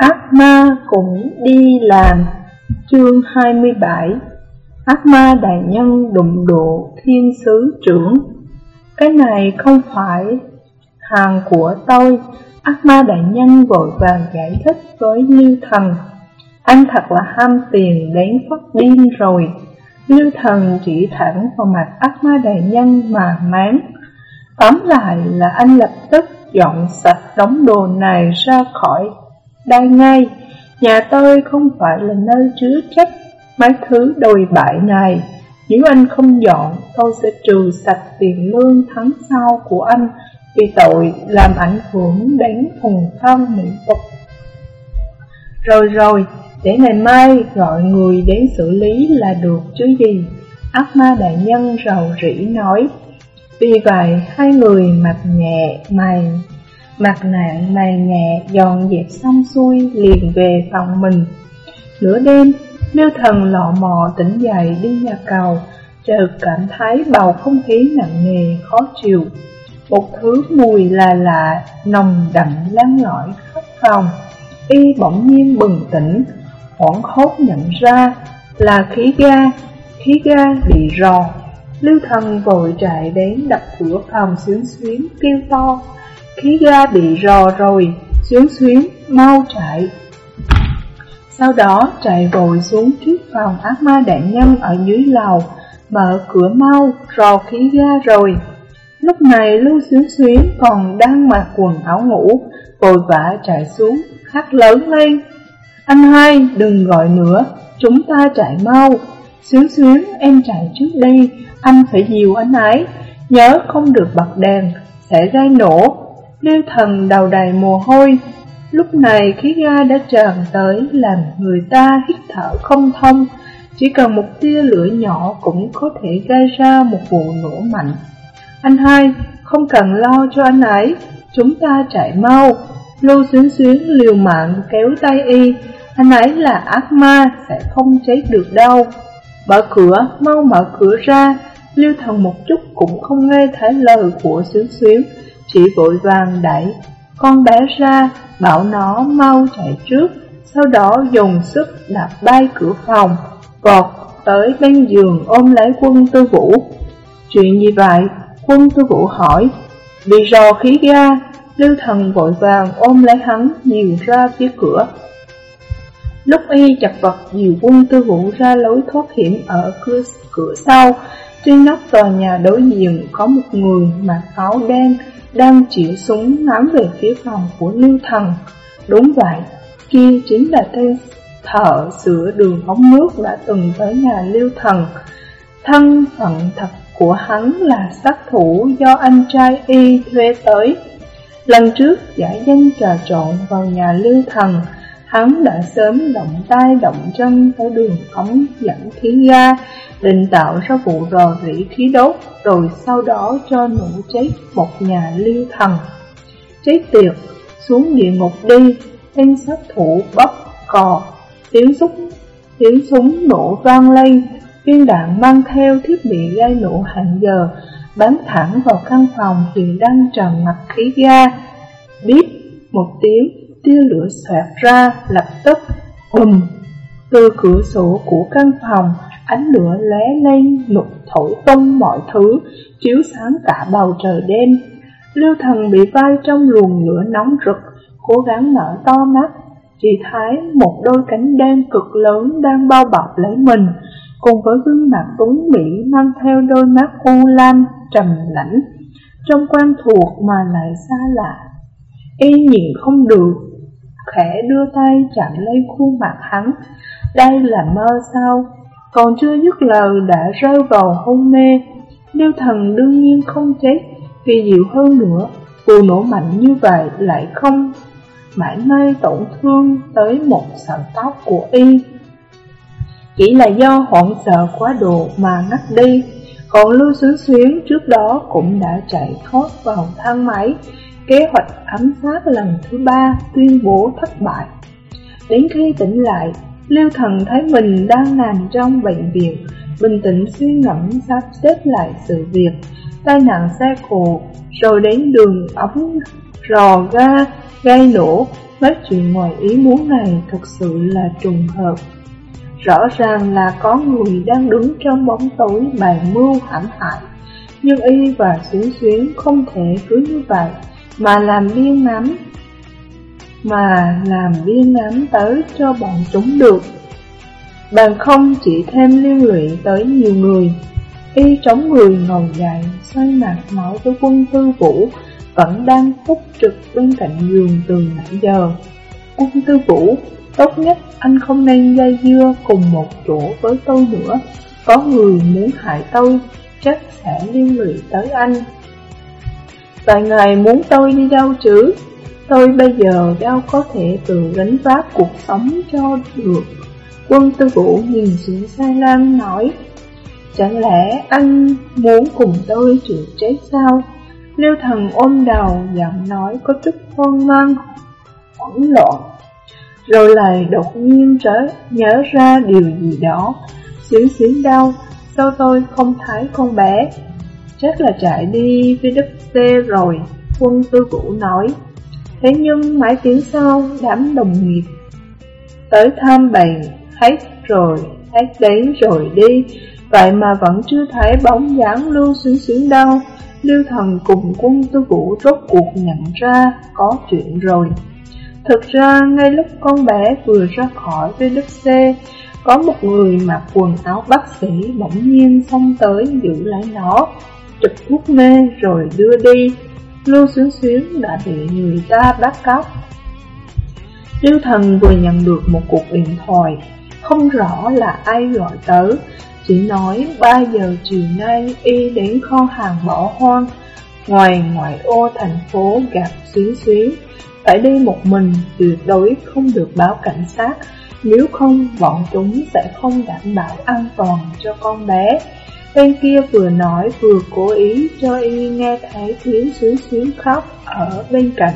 Ác ma cũng đi làm. Chương 27 Ác ma đại nhân đụng độ thiên sứ trưởng. Cái này không phải hàng của tôi. Ác ma đại nhân vội vàng giải thích với Lưu Thần. Anh thật là ham tiền đến phát điên rồi. Lưu Thần chỉ thẳng vào mặt ác ma đại nhân mà máng Tóm lại là anh lập tức dọn sạch đống đồ này ra khỏi đây ngay, nhà tôi không phải là nơi chứa chấp mấy thứ đồi bại này. Nếu anh không dọn, tôi sẽ trừ sạch tiền lương tháng sau của anh vì tội làm ảnh hưởng đến hùng thân mỹ tục. Rồi rồi, để ngày mai gọi người đến xử lý là được chứ gì. Ác ma đại nhân rầu rĩ nói. Vì vậy, hai người mặt nhẹ mày Mặt nạ mày nhẹ dọn dẹp xong xuôi liền về phòng mình. Nửa đêm, miêu thần lọ mò tỉnh dậy đi nhà cầu Chợt cảm thấy bầu không khí nặng nề, khó chịu. Một thứ mùi là lạ, nồng đậm lan lõi khắp phòng. Y bỗng nhiên bừng tỉnh, hoảng hốt nhận ra là khí ga, khí ga bị rò. Lưu thần vội chạy đến đập cửa phòng xuyến xuyến kêu to khí ga bị rò rồi, xuyến xuyến, mau chạy. Sau đó chạy vội xuống trước phòng ác ma đại nhân ở dưới lầu, mở cửa mau, rò khí ga rồi. Lúc này Lưu Xuyến Xuyến còn đang mặc quần áo ngủ, vội vã chạy xuống, khát lớn lên. Anh hai, đừng gọi nữa, chúng ta chạy mau. Xuyến Xuyến, em chạy trước đi, anh phải dìu anh ấy, nhớ không được bật đèn, sẽ gây nổ, Lưu thần đầu đầy mồ hôi, lúc này khí ga đã tràn tới làm người ta hít thở không thông, chỉ cần một tia lửa nhỏ cũng có thể gây ra một vụ nổ mạnh. Anh hai, không cần lo cho anh ấy, chúng ta chạy mau. Lưu xuyến xuyến liều mạng kéo tay y, anh ấy là ác ma, sẽ không chết được đâu. Mở cửa, mau mở cửa ra, Lưu thần một chút cũng không nghe thấy lời của xuyến xuyến, chỉ vội vàng đẩy con bé ra, bảo nó mau chạy trước, sau đó dùng sức đạp bay cửa phòng, vọt tới bên giường ôm lấy quân tư vũ. Chuyện như vậy? Quân tư vũ hỏi. Bị rò khí ga, lưu thần vội vàng ôm lấy hắn dìu ra phía cửa. Lúc y chặt vật dìu quân tư vũ ra lối thoát hiểm ở cửa, cửa sau, trên nóc tòa nhà đối diện có một người mặc áo đen đang chỉ súng ngắm về phía phòng của Lưu Thần. Đúng vậy, kia chính là tên thợ sửa đường ống nước đã từng tới nhà Lưu Thần. Thân phận thật của hắn là sát thủ do anh trai y thuê tới. Lần trước giải danh trà trộn vào nhà Lưu Thần, hắn đã sớm động tay động chân tới đường ống dẫn khí ga, định tạo ra vụ rò rỉ khí đốt, rồi sau đó cho nổ chết một nhà lưu thần. Chết tiệt, xuống địa ngục đi, tên sát thủ bóp cò, tiếng súng, tiếng súng nổ vang lên, viên đạn mang theo thiết bị gây nổ hàng giờ, bắn thẳng vào căn phòng hiện đang tràn ngập khí ga. Biết một tiếng tia lửa xoẹt ra lập tức bùm từ cửa sổ của căn phòng, ánh lửa lóe lên, lục thổi tung mọi thứ, chiếu sáng cả bầu trời đêm. Lưu thần bị vai trong luồng lửa nóng rực, cố gắng mở to mắt. Chỉ thấy một đôi cánh đen cực lớn đang bao bọc lấy mình, cùng với gương mặt tuấn mỹ mang theo đôi mắt u lam, trầm lãnh trong quan thuộc mà lại xa lạ. Y nhịn không được khẽ đưa tay chạm lấy khuôn mặt hắn. Đây là mơ sao? Còn chưa dứt lời đã rơi vào hôn mê. Nếu thần đương nhiên không chết, vì dịu hơn nữa, vụ nổ mạnh như vậy lại không mãi may tổn thương tới một sợi tóc của y. Chỉ là do hoảng sợ quá độ mà ngắt đi, còn Lưu Xuyến Xuyến trước đó cũng đã chạy thoát vào thang máy, Kế hoạch ám sát lần thứ ba tuyên bố thất bại. Đến khi tỉnh lại, Lưu Thần thấy mình đang nằm trong bệnh viện, bình tĩnh suy ngẫm sắp xếp lại sự việc, tai nạn xe cộ, rồi đến đường ống rò ga, gây nổ, Mấy chuyện ngoài ý muốn này thực sự là trùng hợp. Rõ ràng là có người đang đứng trong bóng tối bàn mưu hãm hại Nhưng y và xuyến xuyến không thể cứ như vậy. Mà làm biên nắm, Mà làm biên nắm tới cho bọn chúng được. Bằng không chỉ thêm liên lụy tới nhiều người, Y chống người ngồi dậy Xoay mặt nói với quân tư vũ Vẫn đang phúc trực bên cạnh giường từ nãy giờ. Quân tư vũ, Tốt nhất anh không nên dây dưa cùng một chỗ với tôi nữa. Có người muốn hại tôi, Chắc sẽ liên lụy tới anh. Tại ngài muốn tôi đi đâu chứ? Tôi bây giờ đâu có thể tự gánh vác cuộc sống cho được. Quân tư vũ nhìn xuống Sai Lam nói Chẳng lẽ anh muốn cùng tôi chịu chết sao? Liêu thần ôm đầu giọng nói có chút hoang mang, hỗn loạn. Rồi lại đột nhiên trở nhớ ra điều gì đó. Xuyến xuyến đau, sao tôi không thấy con bé? Chắc là chạy đi VWC rồi Quân tư vũ nói. Thế nhưng mấy tiếng sau đám đồng nghiệp Tới thăm bàn, hết rồi, hết đấy rồi đi. Vậy mà vẫn chưa thấy bóng dáng lưu xuyến xuyến đâu. Lưu thần cùng quân tư vũ rốt cuộc nhận ra có chuyện rồi. Thực ra ngay lúc con bé vừa ra khỏi VDC Có một người mặc quần áo bác sĩ bỗng nhiên xông tới giữ lấy nó chụp thuốc mê rồi đưa đi. Lưu xuyến xuyến đã bị người ta bắt cóc. Lưu thần vừa nhận được một cuộc điện thoại, Không rõ là ai gọi tới, chỉ nói 3 giờ chiều nay y đến kho hàng bỏ hoang. Ngoài ngoại ô thành phố gặp xuyến xuyến Phải đi một mình tuyệt đối không được báo cảnh sát. Nếu không, bọn chúng sẽ không đảm bảo an toàn cho con bé. Bên kia vừa nói vừa cố ý cho y nghe thấy tiếng xíu xíu khóc ở bên cạnh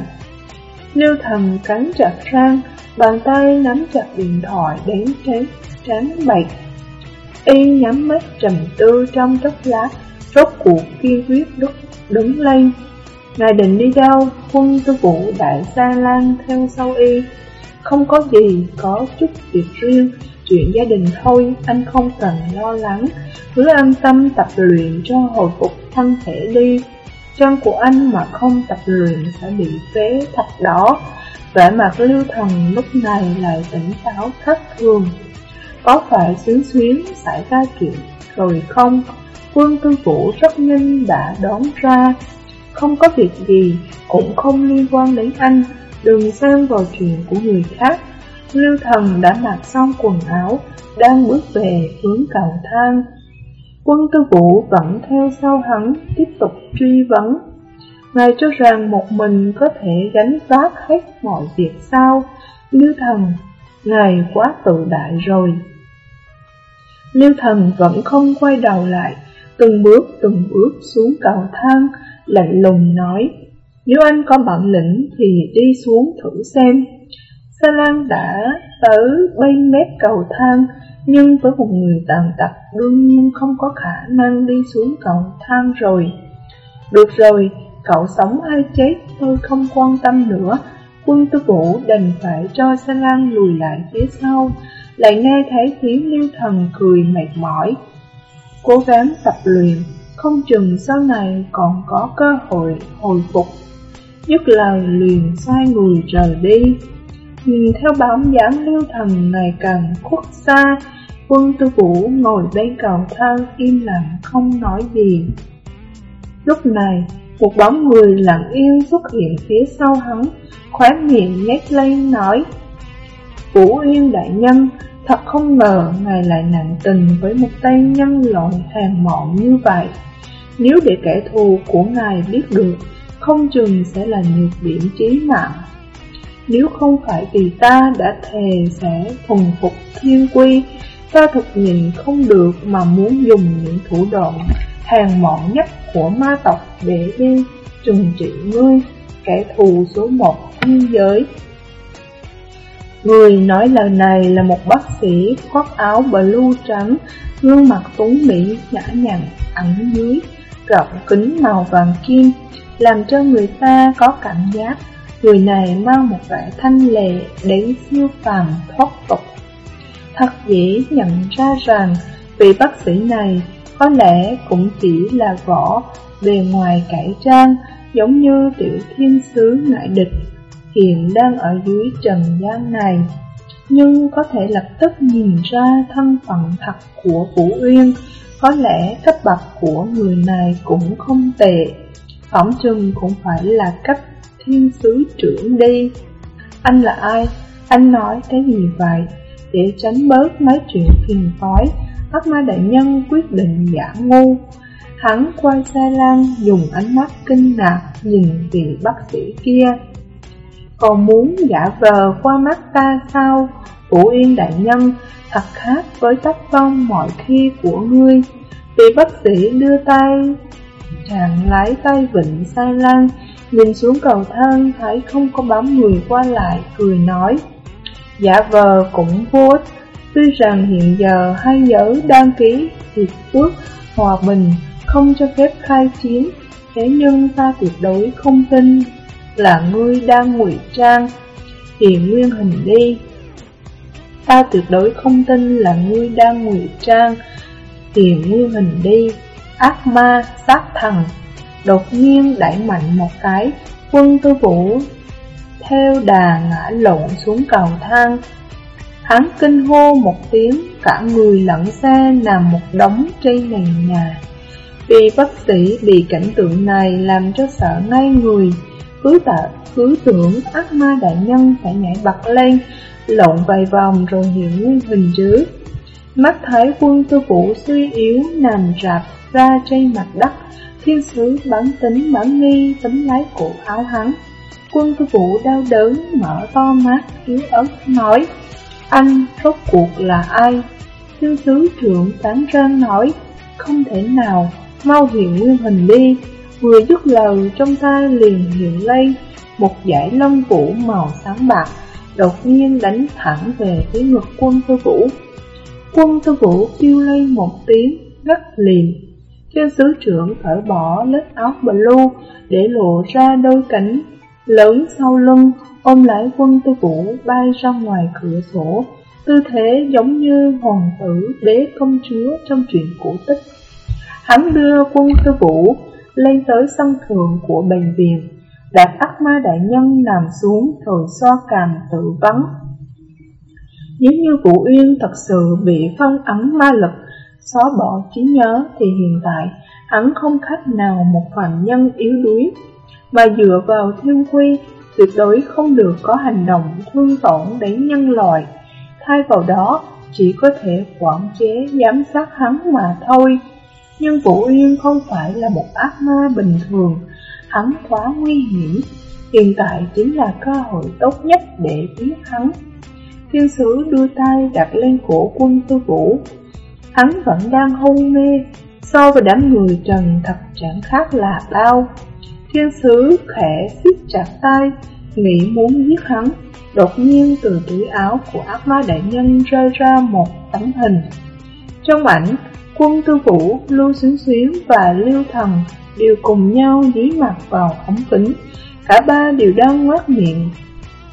Lưu thần cắn chặt răng, bàn tay nắm chặt điện thoại đến tránh, tránh bạch Y nhắm mắt trầm tư trong chốc lát, rốt cuộc kiên quyết đứng đứng lên. Ngài định đi đâu, quân tư vụ đại xa lan theo sau y. Không có gì, có chút việc riêng, chuyện gia đình thôi, anh không cần lo lắng. Cứ an tâm tập luyện cho hồi phục thân thể đi. Chân của anh mà không tập luyện sẽ bị phế thật đó. Vẻ mặt lưu thần lúc này lại tỉnh táo thất thường. Có phải xuyến xuyến xảy ra chuyện rồi không? Quân tư vũ rất nhanh đã đoán ra Không có việc gì cũng không liên quan đến anh Đừng xen vào chuyện của người khác Lưu thần đã mặc xong quần áo Đang bước về hướng cầu thang. Quân tư vũ vẫn theo sau hắn Tiếp tục truy vấn. Ngài cho rằng một mình có thể gánh vác hết mọi việc sao? Lưu thần Ngài quá tự đại rồi. Lưu thần vẫn không quay đầu lại, từng bước từng bước xuống cầu thang, lạnh lùng nói, nếu anh có bản lĩnh thì đi xuống thử xem. Sa Lan đã tới bên mép cầu thang, nhưng với một người tàn tật đương nhiên không có khả năng đi xuống cầu thang rồi. Được rồi, cậu sống hay chết tôi không quan tâm nữa, quân tư vũ đành phải cho Sa Lan lùi lại phía sau, lại nghe thấy tiếng lưu thần cười mệt mỏi. Cố gắng tập luyện, không chừng sau này còn có cơ hội hồi phục. Dứt lời liền sai người rời đi. Nhìn theo bóng dáng lưu thần ngày càng khuất xa, quân tư vũ ngồi bên cầu thang im lặng không nói gì. Lúc này, một bóng người lặng yên xuất hiện phía sau hắn, khóe miệng nhếch lên nói Vũ Yên Đại Nhân, thật không ngờ ngài lại nặng tình với một tay nhân loại hàng mọn như vậy. Nếu để kẻ thù của ngài biết được, không chừng sẽ là nhược điểm chí mạng. Nếu không phải vì ta đã thề sẽ thuần phục thiên quy, ta thực nhìn không được mà muốn dùng những thủ đoạn hàng mọn nhất của ma tộc để đi trừng trị ngươi, kẻ thù số một thiên giới. Người nói lời này là một bác sĩ khoác áo blue trắng, gương mặt tuấn mỹ nhã nhặn, ẩn dưới, gọng kính màu vàng kim, làm cho người ta có cảm giác người này mang một vẻ thanh lệ đến siêu phàm thoát tục. Thật dễ nhận ra rằng vị bác sĩ này có lẽ cũng chỉ là võ bề ngoài cải trang giống như tiểu thiên sứ ngại địch hiện đang ở dưới trần gian này nhưng có thể lập tức nhìn ra thân phận thật của Vũ Uyên, có lẽ cấp bậc của người này cũng không tệ, phỏng chừng cũng phải là cấp thiên sứ trưởng đi. Anh là ai? Anh nói cái gì vậy? Để tránh bớt mấy chuyện phiền toái, Ác ma đại nhân quyết định giả ngu. Hắn quay xe lan dùng ánh mắt kinh ngạc nhìn vị bác sĩ kia. Còn muốn giả vờ qua mắt ta sao? Vũ Yên đại nhân thật khác với tác phong mọi khi của ngươi. Vị bác sĩ đưa tay, chàng lái tay vịnh sai lan nhìn xuống cầu thang thấy không có bóng người qua lại, cười nói. Giả vờ cũng vô ích, tuy rằng hiện giờ hai giới đăng ký hiệp ước hòa bình không cho phép khai chiến, thế nhưng ta tuyệt đối không tin là ngươi đang ngụy trang, hiện nguyên hình đi. Ta tuyệt đối không tin là ngươi đang ngụy trang thì nguyên hình đi Ác ma, sát thần Đột nhiên đẩy mạnh một cái Quân tư vũ Theo đà ngã lộn xuống cầu thang. Hắn kinh hô một tiếng Cả người lẫn xe nằm một đống trên nền nhà. Vì bác sĩ bị cảnh tượng này làm cho sợ ngay người. Cứ, tạ, cứ tưởng ác ma đại nhân phải nhảy bật lên lộn vài vòng rồi hiện nguyên hình dưới. Mắt thấy quân tư vũ suy yếu nằm rạp ra trên mặt đất, thiên sứ bắn tính bắn nghi tấm lái cổ áo hắn. Quân tư vũ đau đớn mở to mắt yếu ớt nói, anh rốt cuộc là ai? Thiên sứ trưởng tán rơn nói, không thể nào, mau hiện nguyên hình đi. Vừa dứt lời trong tay liền hiện lây một dải lông vũ màu sáng bạc đột nhiên đánh thẳng về phía ngực quân tư vũ. Quân tư vũ kêu lây một tiếng, ngất liền. Thiên sứ trưởng cởi bỏ lớp áo blue để lộ ra đôi cánh lớn sau lưng, ôm lấy quân tư vũ bay ra ngoài cửa sổ, tư thế giống như hoàng tử đế công chúa trong truyện cổ tích. Hắn đưa quân tư vũ lên tới sân thượng của bệnh viện, đặt ác ma đại nhân nằm xuống rồi xoa cằm tự vấn. Nếu như Vũ Uyên thật sự bị phân ấn ma lực, xóa bỏ trí nhớ thì hiện tại hắn không khác nào một phạm nhân yếu đuối, mà dựa vào thiên quy tuyệt đối không được có hành động thương tổn đến nhân loại, thay vào đó chỉ có thể quản chế giám sát hắn mà thôi. Nhưng Vũ yên không phải là một ác ma bình thường, hắn quá nguy hiểm, hiện tại chính là cơ hội tốt nhất để giết hắn. Thiên sứ đưa tay đặt lên cổ quân tư vũ, hắn vẫn đang hôn mê, so với đám người trần thật chẳng khác là bao. Thiên sứ khẽ siết chặt tay, nghĩ muốn giết hắn, đột nhiên từ túi áo của ác ma đại nhân rơi ra một tấm hình. Trong ảnh, quân tư vũ, lưu xuyến xuyến và lưu thần đều cùng nhau dí mặt vào ống kính. Cả ba đều đang ngoác miệng,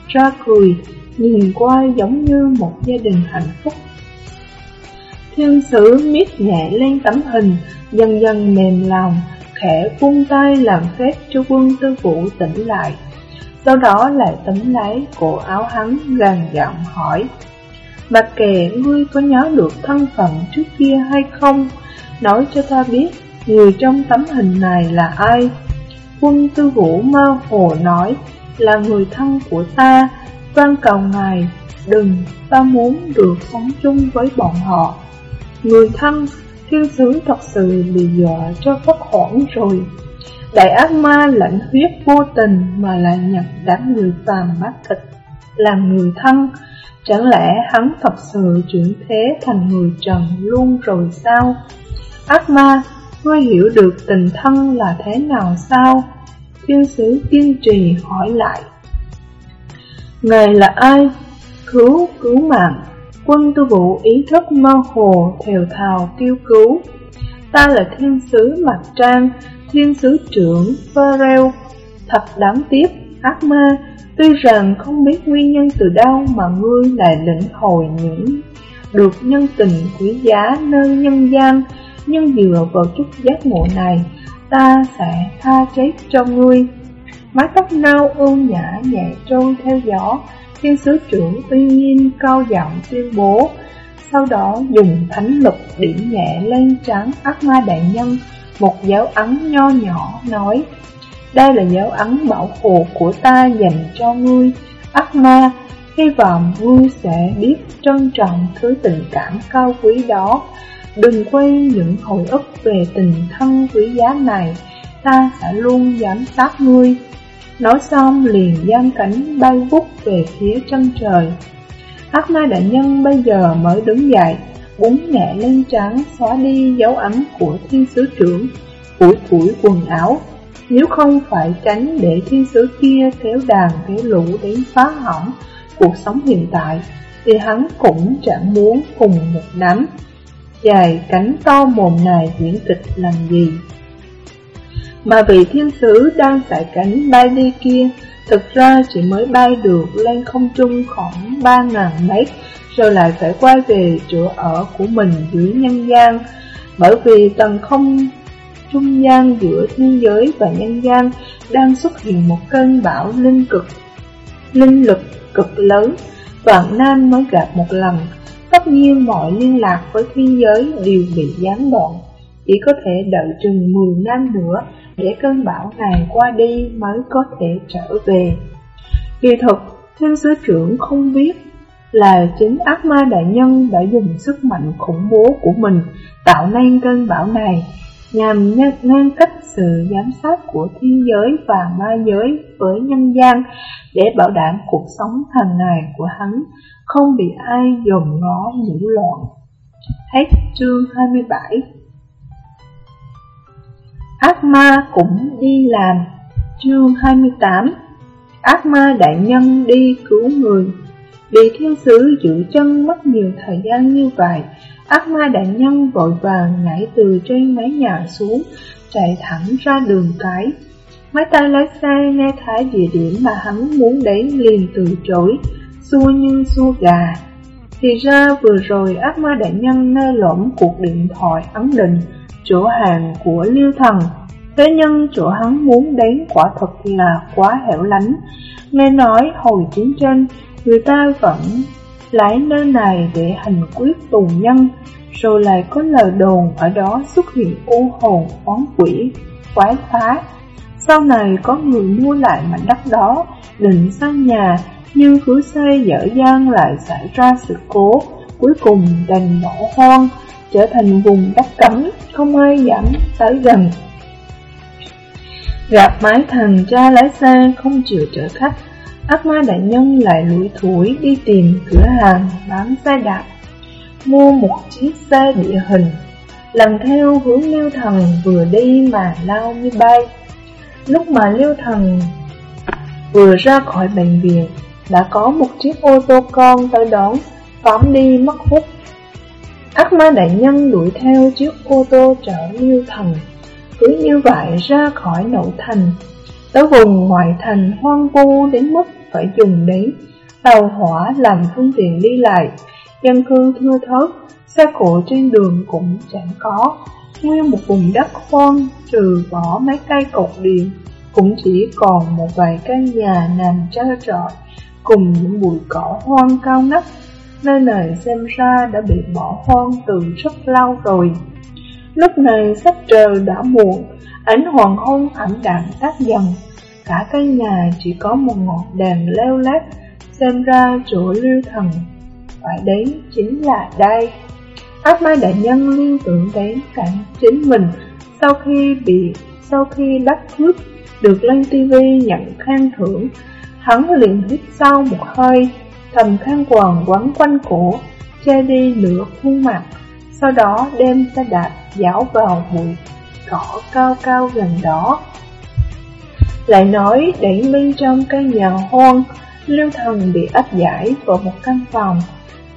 ra cười, nhìn qua giống như một gia đình hạnh phúc. Thiên sứ miết nhẹ lên tấm hình, dần dần mềm lòng, khẽ vung tay làm phép cho quân tư vũ tỉnh lại. Sau đó lại tấm lấy cổ áo hắn gằn giọng hỏi Mặc kệ ngươi có nhớ được thân phận trước kia hay không? Nói cho ta biết Người trong tấm hình này là ai? Quân tư vũ mơ hồ nói là người thân của ta, van cầu ngài, đừng, ta muốn được sống chung với bọn họ. Người thân, thiên sứ thật sự bị dọa cho phát hoảng rồi. Đại ác ma lạnh huyết vô tình mà lại nhận đám người phàm bát thịt làm người thân. Chẳng lẽ hắn thật sự chuyển thế thành người trần luôn rồi sao? Ác ma Ngươi hiểu được tình thân là thế nào sao? Thiên sứ kiên trì hỏi lại. Ngài là ai? Cứu, cứu mạng. Quân tư vụ ý thức mơ hồ, thều thào kêu cứu. Ta là thiên sứ mặt trăng, thiên sứ trưởng Pharaoh. Thật đáng tiếc, ác ma, tuy rằng không biết nguyên nhân từ đâu mà ngươi lại lĩnh hồi những được nhân tình quý giá nơi nhân gian, nhưng dựa vào chút giác ngộ này, ta sẽ tha chết cho ngươi. Mái tóc nâu ưu nhã nhẹ trôi theo gió, thiên sứ trưởng uy nghiêm cao giọng tuyên bố, sau đó dùng thánh lực điểm nhẹ lên trán ác ma đại nhân, một giáo ấn nho nhỏ nói, đây là giáo ấn bảo hộ của ta dành cho ngươi, ác ma, hy vọng ngươi sẽ biết trân trọng thứ tình cảm cao quý đó. Đừng quên những hồi ức về tình thân quý giá này, ta sẽ luôn giám sát ngươi. Nói xong liền giang cánh bay vút về phía chân trời. Ác ma đại nhân bây giờ mới đứng dậy, búng nhẹ lên trắng xóa đi dấu ấn của thiên sứ trưởng, phủi phủi quần áo. Nếu không phải tránh để thiên sứ kia kéo đàn kéo lũ đến phá hỏng cuộc sống hiện tại, thì hắn cũng chẳng muốn cùng một nắm. Dài cánh to mồm này diễn kịch làm gì? Mà vị thiên sứ đang tại cánh bay đi kia, Thực ra chỉ mới bay được lên không trung khoảng 3.000 mét, Rồi lại phải quay về chỗ ở của mình dưới nhân gian. Bởi vì tầng không trung gian giữa thiên giới và nhân gian Đang xuất hiện một cơn bão linh cực, Linh lực cực lớn. Vạn Nam mới gặp một lần, Tất nhiên mọi liên lạc với thiên giới đều bị gián đoạn, Chỉ có thể đợi chừng 10 năm nữa để cơn bão này qua đi mới có thể trở về. Kỳ thực, thiên sứ trưởng không biết là chính ác ma đại nhân đã dùng sức mạnh khủng bố của mình tạo nên cơn bão này nhằm ngăn cách sự giám sát của thiên giới và ma giới với nhân gian để bảo đảm cuộc sống hàng ngày của hắn không bị ai dồn ngó nhiễu loạn. Hết chương 27 Ác ma cũng đi làm. Chương 28 Ác ma đại nhân đi cứu người. Bị thiên sứ giữ chân mất nhiều thời gian như vậy, Ác ma đại nhân vội vàng nhảy từ trên mái nhà xuống, Chạy thẳng ra đường cái. Máy tay lái xe nghe thấy địa điểm mà hắn muốn đến liền từ chối, Xua như xua gà. Thì ra vừa rồi ác ma đại nhân nơi lộn cuộc điện thoại ấn định chỗ hàng của Liêu Thần. Thế nhưng chỗ hắn muốn đến quả thật là quá hẻo lánh. Nghe nói hồi chiến tranh, người ta vẫn lái nơi này để hành quyết tù nhân, rồi lại có lời đồn ở đó xuất hiện u hồn, oán quỷ, quái phá. Sau này có người mua lại mảnh đất đó, định sang nhà, nhưng cứ xây dở dang lại xảy ra sự cố, cuối cùng đành bỏ hoang, trở thành vùng đất cấm, không ai dám tới gần. Gặp mái thằng cha lái xe không chịu chở khách, ác ma đại nhân lại lủi thủi đi tìm cửa hàng bán xe đạp, mua một chiếc xe địa hình, lần theo hướng liêu thần vừa đi mà lao như bay. Lúc mà liêu thần vừa ra khỏi bệnh viện, đã có một chiếc ô tô con tới đón, phóng đi mất hút Ác ma đại nhân đuổi theo chiếc ô tô chở Liêu Thần, cứ như vậy ra khỏi nội thành, tới vùng ngoại thành hoang vu đến mức phải dùng đến tàu hỏa làm phương tiện đi lại, dân cư thưa thớt, xe cộ trên đường cũng chẳng có, nguyên một vùng đất hoang trừ bỏ mấy cây cột điện, cũng chỉ còn một vài căn nhà nằm trơ trọi cùng những bụi cỏ hoang cao ngất Nơi này xem ra đã bị bỏ hoang từ rất lâu rồi. Lúc này sắp trời đã muộn Ánh hoàng hôn ẩm đạm tắt dần. Cả căn nhà chỉ có một ngọn đèn leo lét, Xem ra chỗ lưu thần Phải đến chính là đây. Ác ma đại nhân liên tưởng đến cảnh chính mình Sau khi bị, Sau khi đắc cướp, Được lên tivi nhận khen thưởng. Hắn liền hít sâu một hơi thầm khăn quần quấn quanh cổ, che đi nửa khuôn mặt, sau đó đem xe đạp dảo vào bụi cỏ cao cao gần đó. Lại nói đẩy bên trong căn nhà hoang, Lưu Thần bị áp giải vào một căn phòng.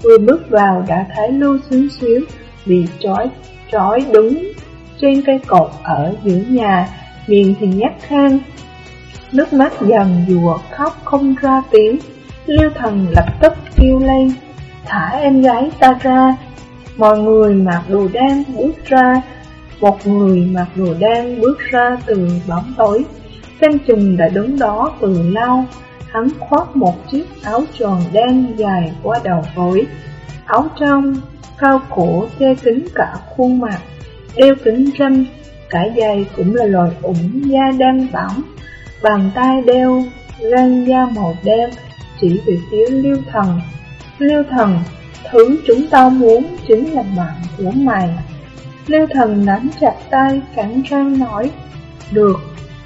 Vừa bước vào đã thấy Lưu Xuyến Xuyến bị trói, trói đứng trên cây cột ở giữa nhà, miệng thì nhát khang. Nước mắt dần dùa khóc không ra tiếng, Liêu thần lập tức kêu lên, thả em gái ta ra. Mọi người mặc đồ đen bước ra, một người mặc đồ đen bước ra từ bóng tối. Xem chừng đã đứng đó từ lâu, hắn khoác một chiếc áo tròn đen dài qua đầu gối. Áo trong, cao cổ che kín cả khuôn mặt, đeo kính râm, cả dây cũng là loại ủng da đen bóng. bàn tay đeo găng da màu đen chỉ về phía Liêu Thần. Liêu Thần, thứ chúng ta muốn chính là mạng của mày. Liêu Thần nắm chặt tay cắn răng nói, được,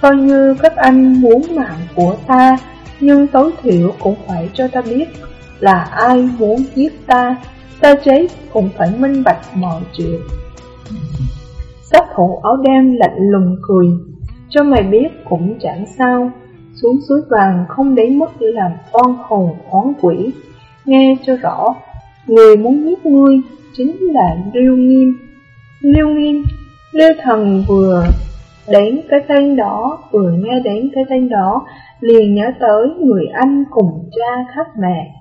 coi như các anh muốn mạng của ta, nhưng tối thiểu cũng phải cho ta biết là ai muốn giết ta, ta chết cũng phải minh bạch mọi chuyện. Sát thủ áo đen lạnh lùng cười, cho mày biết cũng chẳng sao, xuống suối vàng không đến mức làm oan hồn oán quỷ. Nghe cho rõ, người muốn giết ngươi chính là Liêu Nghiêm. Liêu Nghiêm, Liêu Thần vừa đến cái tên đó, vừa nghe đến cái tên đó, liền nhớ tới người anh cùng cha khác mẹ.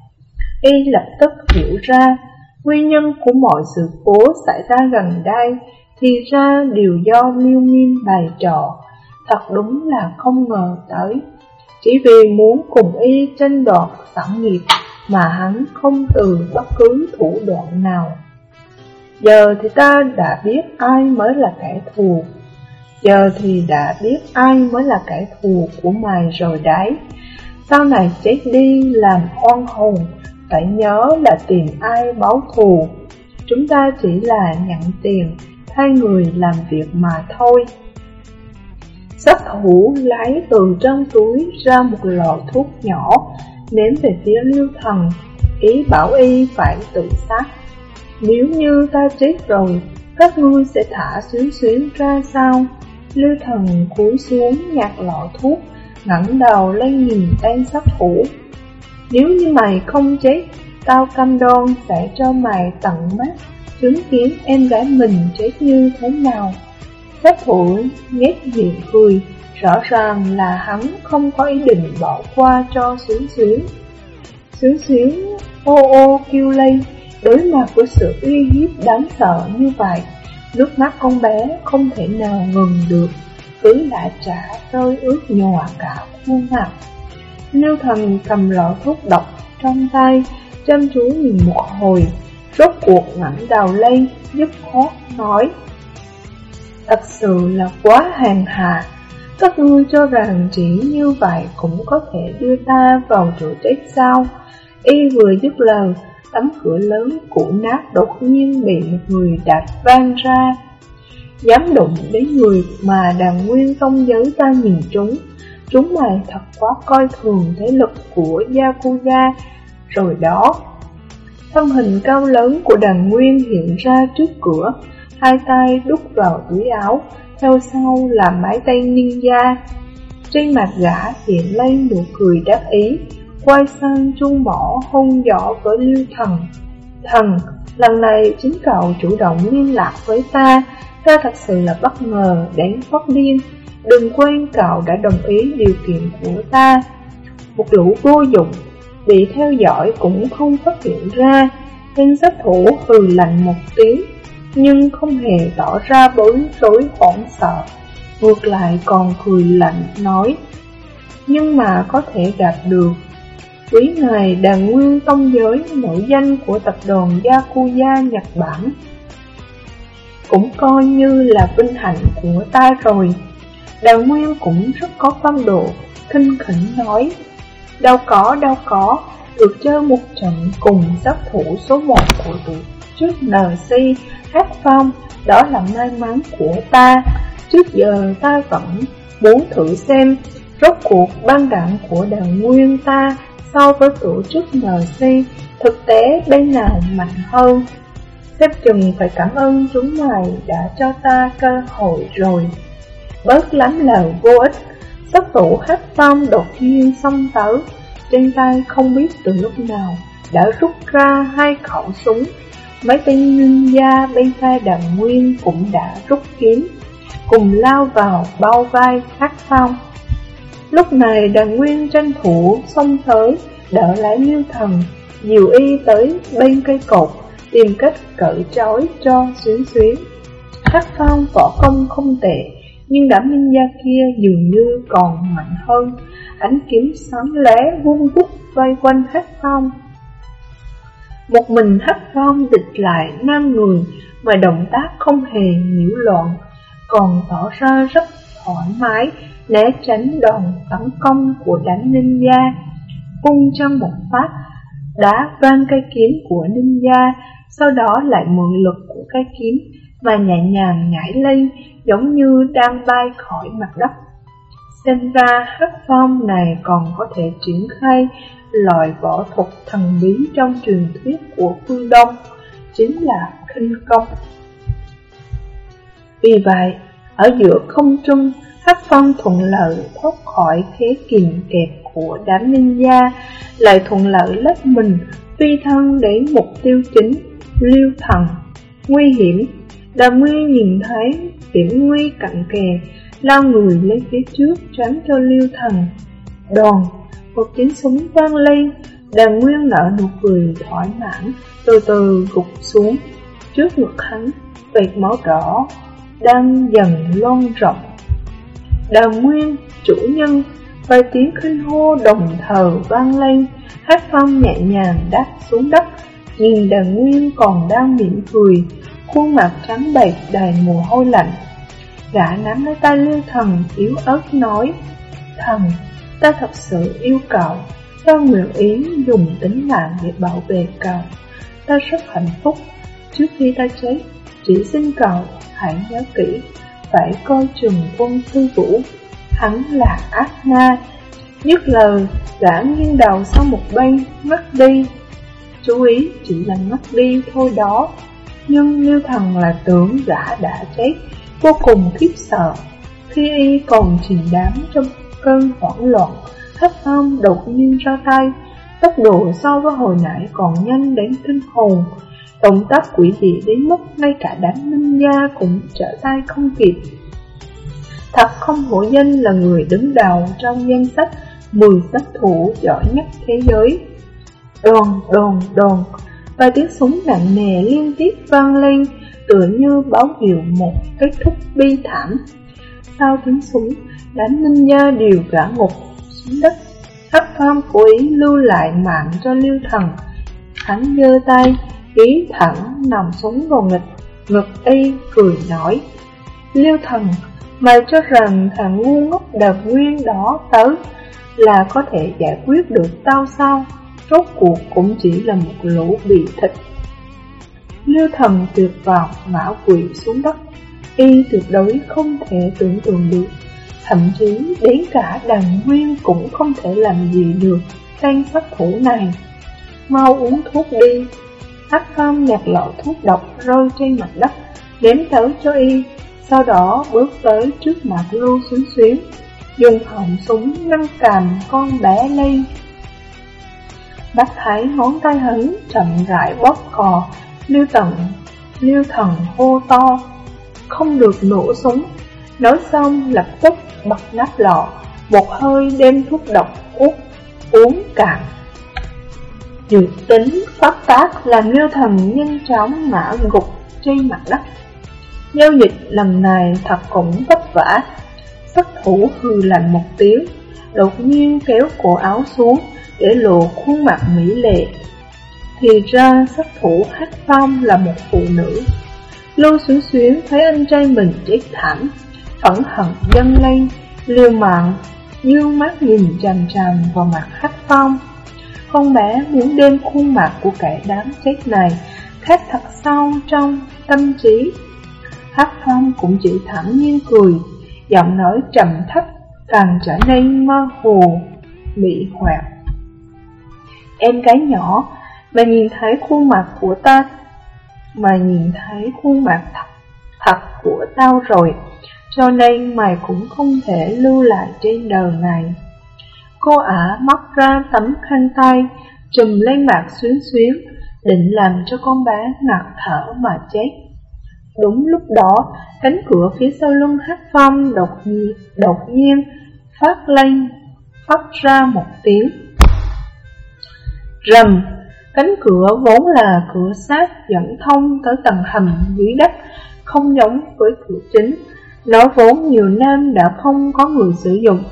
Y lập tức hiểu ra, nguyên nhân của mọi sự cố xảy ra gần đây thì ra đều do Liêu Nghiêm bày trò, thật đúng là không ngờ tới. Chỉ vì muốn cùng y tranh đoạt sản nghiệp mà hắn không từ bất cứ thủ đoạn nào. Giờ thì ta đã biết ai mới là kẻ thù. Giờ thì đã biết ai mới là kẻ thù của mày rồi đấy Sau này chết đi làm oan hồn, Phải nhớ là tìm ai báo thù. Chúng ta chỉ là nhận tiền, Thay người làm việc mà thôi. Sát thủ lấy từ trong túi ra một lọ thuốc nhỏ Ném về phía lưu thần Ý bảo y phải tự sát Nếu như ta chết rồi Các ngươi sẽ thả xuyến xuyến ra sao Lưu thần cúi xuống nhặt lọ thuốc, ngẩng đầu lên nhìn tên sát thủ. Nếu như mày không chết, tao cam đoan sẽ cho mày tận mắt chứng kiến em gái mình chết như thế nào. Sát thủ nhét miệng cười, rõ ràng là hắn không có ý định bỏ qua cho xuyến xuyến. Xuyến xuyến ô ô kêu lây, đối mặt với sự uy hiếp đáng sợ như vậy. Nước mắt con bé không thể nào ngừng được Cứ lại trả rơi ướt nhòa cả khuôn mặt Lưu thần cầm lọ thuốc độc trong tay Chăm chú nhìn một hồi Rốt cuộc ngẩng đầu lên Giúp khoát nói Thật sự là quá hèn hạ Các ngươi cho rằng chỉ như vậy cũng có thể đưa ta vào chỗ chết sao Y vừa dứt lời tấm cửa lớn cũ nát đột nhiên bị một người đạp vang ra. Dám đụng đến người mà đàn nguyên công giới ta nhìn chúng, chúng mày thật quá coi thường thế lực của Yakuza, rồi đó. Thân hình cao lớn của đàn nguyên hiện ra trước cửa, hai tay đút vào túi áo, theo sau là mái tay ninja. Trên mặt gã hiện lên nụ cười đáp ý, quay sang trung mỏ hôn giỏ với Lưu Thần. Thần, lần này chính cậu chủ động liên lạc với ta, ta thật sự là bất ngờ, đến phát điên. Đừng quên cậu đã đồng ý điều kiện của ta. Một lũ vô dụng, bị theo dõi cũng không phát hiện ra, tên sát thủ hừ lạnh một tiếng, nhưng không hề tỏ ra bối rối hoảng sợ. Ngược lại còn cười lạnh nói, nhưng mà có thể gặp được. Quý ngài đàn nguyên tông giới nổi danh của tập đoàn Yakuya Nhật Bản. Cũng coi như là vinh hạnh của ta rồi. Đàn nguyên cũng rất có phong độ, khinh khỉnh nói Đâu có, đâu có, được chơi một trận cùng sát thủ số 1 của trước đời NC Hát Phong Đó là may mắn của ta Trước giờ ta vẫn muốn thử xem Rốt cuộc ban đảng của đàn nguyên ta so với tổ chức NC, thực tế bên nào mạnh hơn. Xếp chừng phải cảm ơn chúng mày đã cho ta cơ hội rồi. Bớt lắm lời vô ích, sắc thủ hát phong đột nhiên xông tới, trên tay không biết từ lúc nào đã rút ra hai khẩu súng. Mấy tên ninja bên tay đàn nguyên cũng đã rút kiếm, cùng lao vào bao vai khắc phong. Lúc này đàn nguyên tranh thủ xông tới, đỡ lấy lưu thần, dìu y tới bên cây cột, tìm cách cởi trói cho xuyến xuyến. khắc phong võ công không tệ, nhưng đám ninja kia dường như còn mạnh hơn, ánh kiếm sáng lé vung vút vây quanh khắc phong. Một mình hát phong địch lại năm người mà động tác không hề nhiễu loạn, còn tỏ ra rất thoải mái né tránh đòn tấn công của đám ninja. Cung trong một phát, đá vang cây kiếm của ninja, sau đó lại mượn lực của cây kiếm mà nhẹ nhàng nhảy lên giống như đang bay khỏi mặt đất. Xem ra hắc phong này còn có thể triển khai loại võ thuật thần bí trong truyền thuyết của phương Đông, chính là khinh công. Vì vậy, ở giữa không trung, hắc phong thuận lợi thoát khỏi thế kìm kẹp của đám ninja, lại thuận lợi lách mình phi thân đến mục tiêu chính, liêu thần. Nguy hiểm, đàm nguyên nhìn thấy hiểm nguy cận kề, lao người lên phía trước tránh cho liêu thần. Đòn, một tiếng súng vang lên, đàn nguyên nở nụ cười thoải mãn, từ từ gục xuống. Trước ngực hắn, vệt máu đỏ đang dần lon rộng. Đàn nguyên, chủ nhân, vài tiếng khinh hô đồng thờ vang lên, hát phong nhẹ nhàng đáp xuống đất, nhìn đàn nguyên còn đang mỉm cười, khuôn mặt trắng bệch đầy mồ hôi lạnh. Gã nắm lấy tay lưu thần yếu ớt nói Thần, ta thật sự yêu cậu Ta nguyện ý dùng tính mạng để bảo vệ cậu. Ta rất hạnh phúc. Trước khi ta chết Chỉ xin cậu hãy nhớ kỹ Phải coi chừng quân sư vũ. Hắn là ác ma, nhất lời Gã nghiêng đầu sau một bên Mất đi. Chú ý chỉ là mất đi thôi đó. Nhưng Lưu Thần là tưởng gã đã chết vô cùng khiếp sợ. Khi y còn trình đám trong cơn hoảng loạn, thất âm đột nhiên ra tay, tốc độ so với hồi nãy còn nhanh đến kinh hồn. Động tác quỷ dị đến mức ngay cả đám ninh gia cũng trở tay không kịp. Thật không hổ danh là người đứng đầu trong danh sách 10 sát thủ giỏi nhất thế giới. Đòn, đòn, đòn, và tiếng súng nặng nề liên tiếp vang lên, tựa như báo hiệu một kết thúc bi thảm. Sau tiếng súng, đám ninh gia đều gã ngục xuống đất. Hắc phong cố ý lưu lại mạng cho lưu thần. Hắn giơ tay, ý thẳng nằm xuống vào ngực, ngực y cười nói. Lưu thần, mày cho rằng thằng ngu ngốc đợt nguyên đó tới là có thể giải quyết được tao sao? Rốt cuộc cũng chỉ là một lũ bị thịt Lưu thần tuyệt vọng ngã quỵ xuống đất Y tuyệt đối không thể tưởng tượng được Thậm chí đến cả đàn nguyên cũng không thể làm gì được Tên sát thủ này. Mau uống thuốc đi. Hắc phong nhặt lọ thuốc độc rơi trên mặt đất Đếm tới cho y Sau đó bước tới trước mặt lưu xuyến xuyến Dùng họng súng nâng cằm con bé lên Bác thấy ngón tay hắn chậm rãi bóp cò Lưu tận, lưu thần hô to, không được nổ súng. Nói xong lập tức bật nắp lọ, một hơi đem thuốc độc út uống cạn. Dược tính phát tác làm lưu thần nhanh chóng ngã gục trên mặt đất. Giao dịch lần này thật cũng vất vả. sắc thủ hư lạnh một tiếng, đột nhiên kéo cổ áo xuống để lộ khuôn mặt mỹ lệ thì ra sắc thủ Hát Phong là một phụ nữ Lưu xuyến xuyến thấy anh trai mình chết thảm ẩn hận dâng lên liều mạng Dương mắt nhìn chằm chằm vào mặt khách Phong. Con bé muốn đem khuôn mặt của kẻ đáng chết này Khát thật sâu trong tâm trí. Hát Phong cũng chỉ thẳng nhiên cười Giọng nói trầm thấp càng trở nên mơ hồ Bị hoạt Em gái nhỏ mà nhìn thấy khuôn mặt của ta Mà nhìn thấy khuôn mặt thật, thật của tao rồi. Cho nên mày cũng không thể lưu lại trên đời này Cô ả móc ra tấm khăn tay Trùm lên mặt xuyến xuyến Định làm cho con bé ngạt thở mà chết Đúng lúc đó, cánh cửa phía sau lưng hát phong đột nhiên, đột nhiên phát lên, phát ra một tiếng. Rầm, cánh cửa vốn là cửa sát dẫn thông tới tầng hầm dưới đất, không giống với cửa chính. Nó vốn nhiều năm đã không có người sử dụng,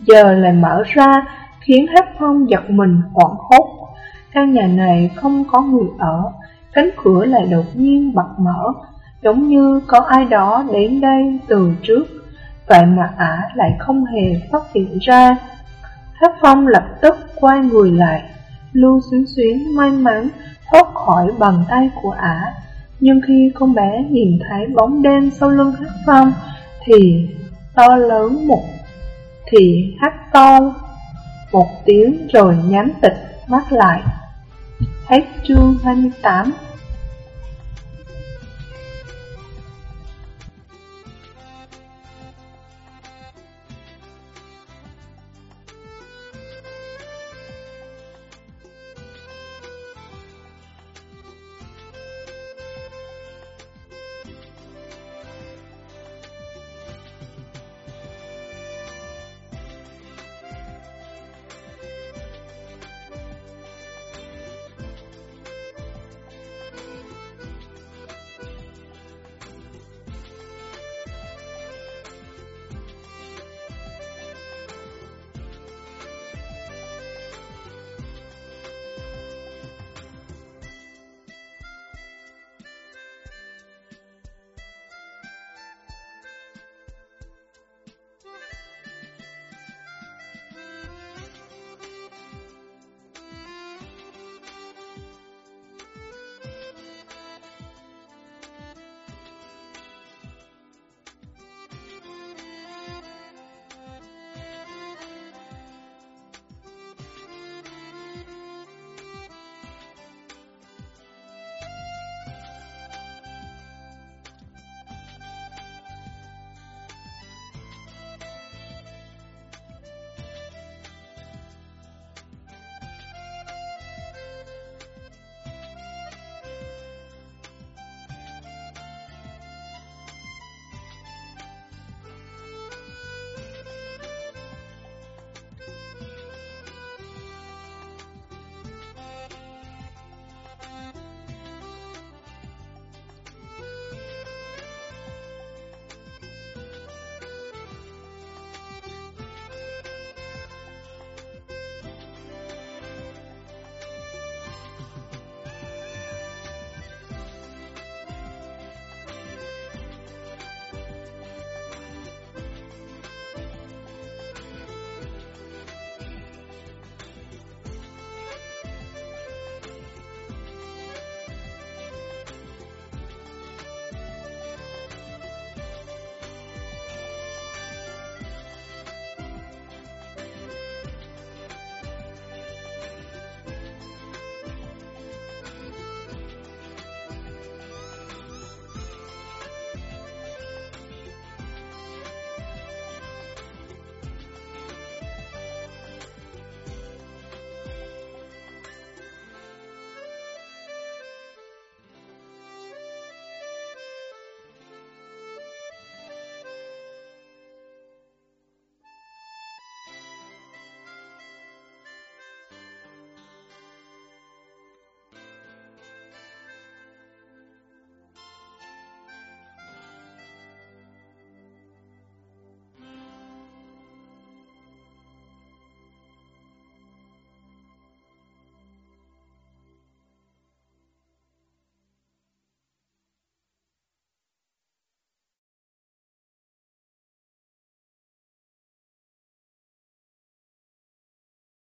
giờ lại mở ra khiến hết phong giật mình hoảng hốt. Căn nhà này không có người ở, cánh cửa lại đột nhiên bật mở, giống như có ai đó đến đây từ trước, vậy mà ả lại không hề phát hiện ra. Hết phong lập tức quay người lại, Lưu xuyến xuyến may mắn thoát khỏi bàn tay của ả, nhưng khi con bé nhìn thấy bóng đen sau lưng hát phong thì to lớn một, thì hát to một tiếng rồi nhắm tịch mắt lại. Hết chương 28